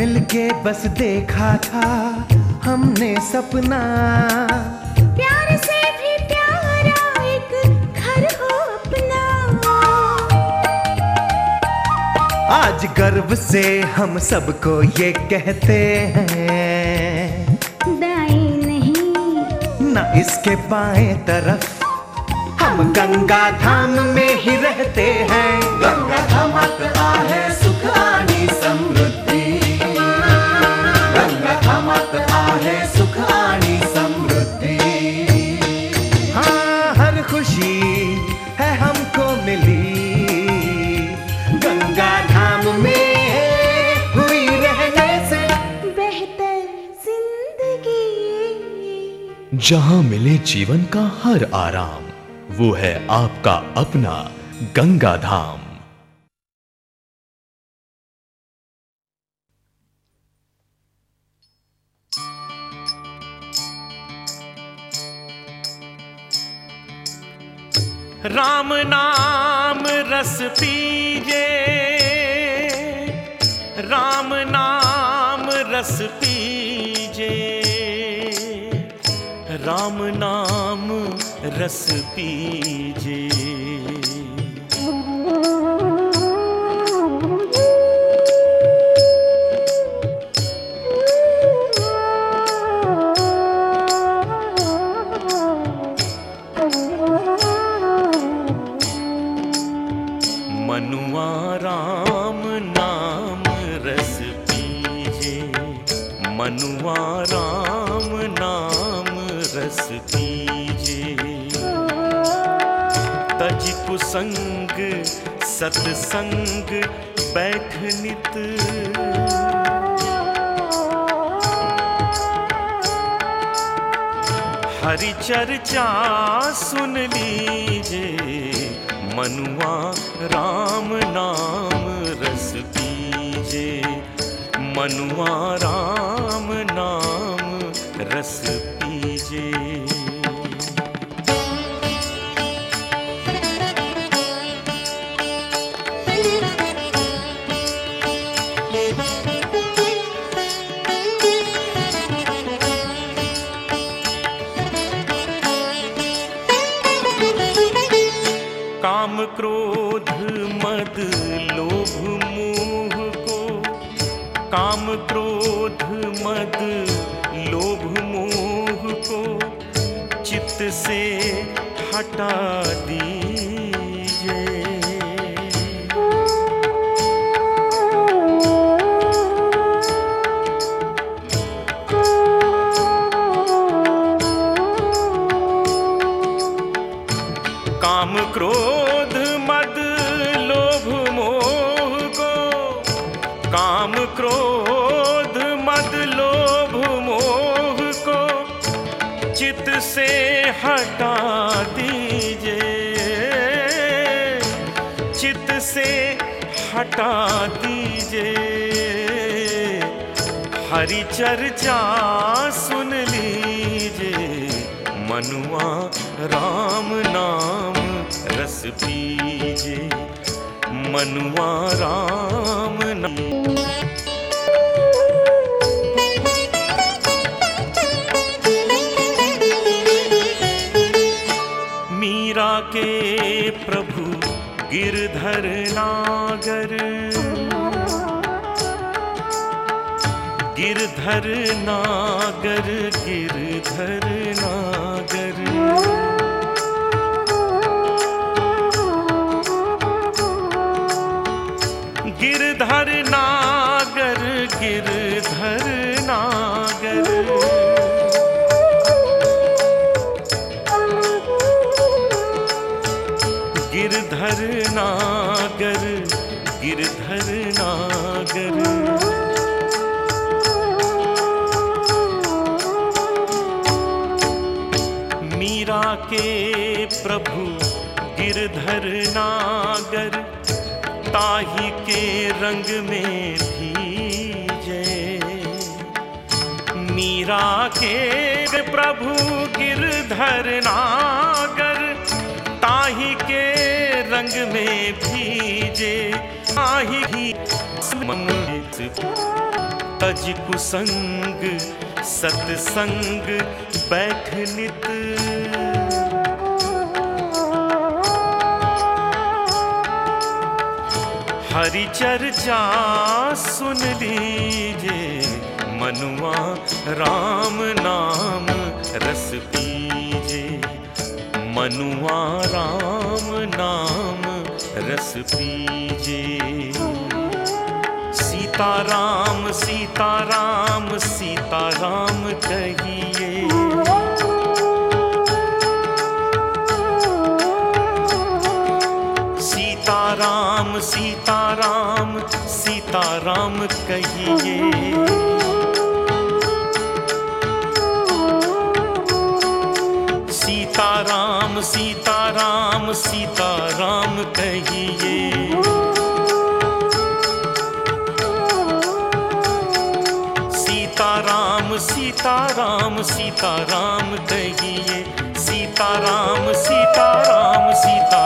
मिलके बस देखा था हमने सपना। प्यार से भी प्यारा एक घर हो अपना। आज गर्व से हम सबको ये कहते हैं। दाएँ नहीं। ना इसके बाएँ तरफ़ हम गंगा धाम में ही रहते हैं। गंगा धाम आता है सुख है सुख आनी समृद्धि। हाँ हर खुशी है हमको मिली। गंगा धाम में हुई रहने से। बेहतर ज़िंदगी। जहाँ मिले जीवन का हर आराम वो है आपका अपना गंगा धाम। राम नाम रस पीजे। राम नाम रस पीजे। राम नाम रस पीजे। मनुआ राम नाम रस पीजे तज कुसंग सतसंग, बैठ नित। हरि चर्चा सुन लीजे मनुआ राम नाम रस पीजे मनुआ राम नाम रस पीजे। काम क्रोध हटा दीजिए। काम क्रोध मद लोभ मोह को काम क्रोध हटा दीजिए। हरि चर्चा सुन लीजिए। मनुआ राम नाम रस पीजे मनुआ राम नाम। मीरा के प्रभु गिरधर नागर गिरधर नागर गिरधर नागर। गिरधर नागर गिरधर नागर। गिरधर नागर गिरधर नागर। मीरा के प्रभु, गिरधर नागर, ताही के रंग में भीजे मीरा के प्रभु, गिरधर नागर, ताही के रंग में भीजे ताही ही तज कुसंग, सतसंग, बैठ नित हरि चर्चा सुन लीजे मनुआ राम नाम रस पीजे मनुआ राम नाम रस पीजे सीताराम सीताराम सीताराम कहिए सीताराम सीताराम सीताराम कहिए। सीताराम सीता राम कहिए। सीता राम सीता राम सीता राम कहिए। सीताराम सीताराम, सीता